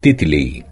Τίτλοι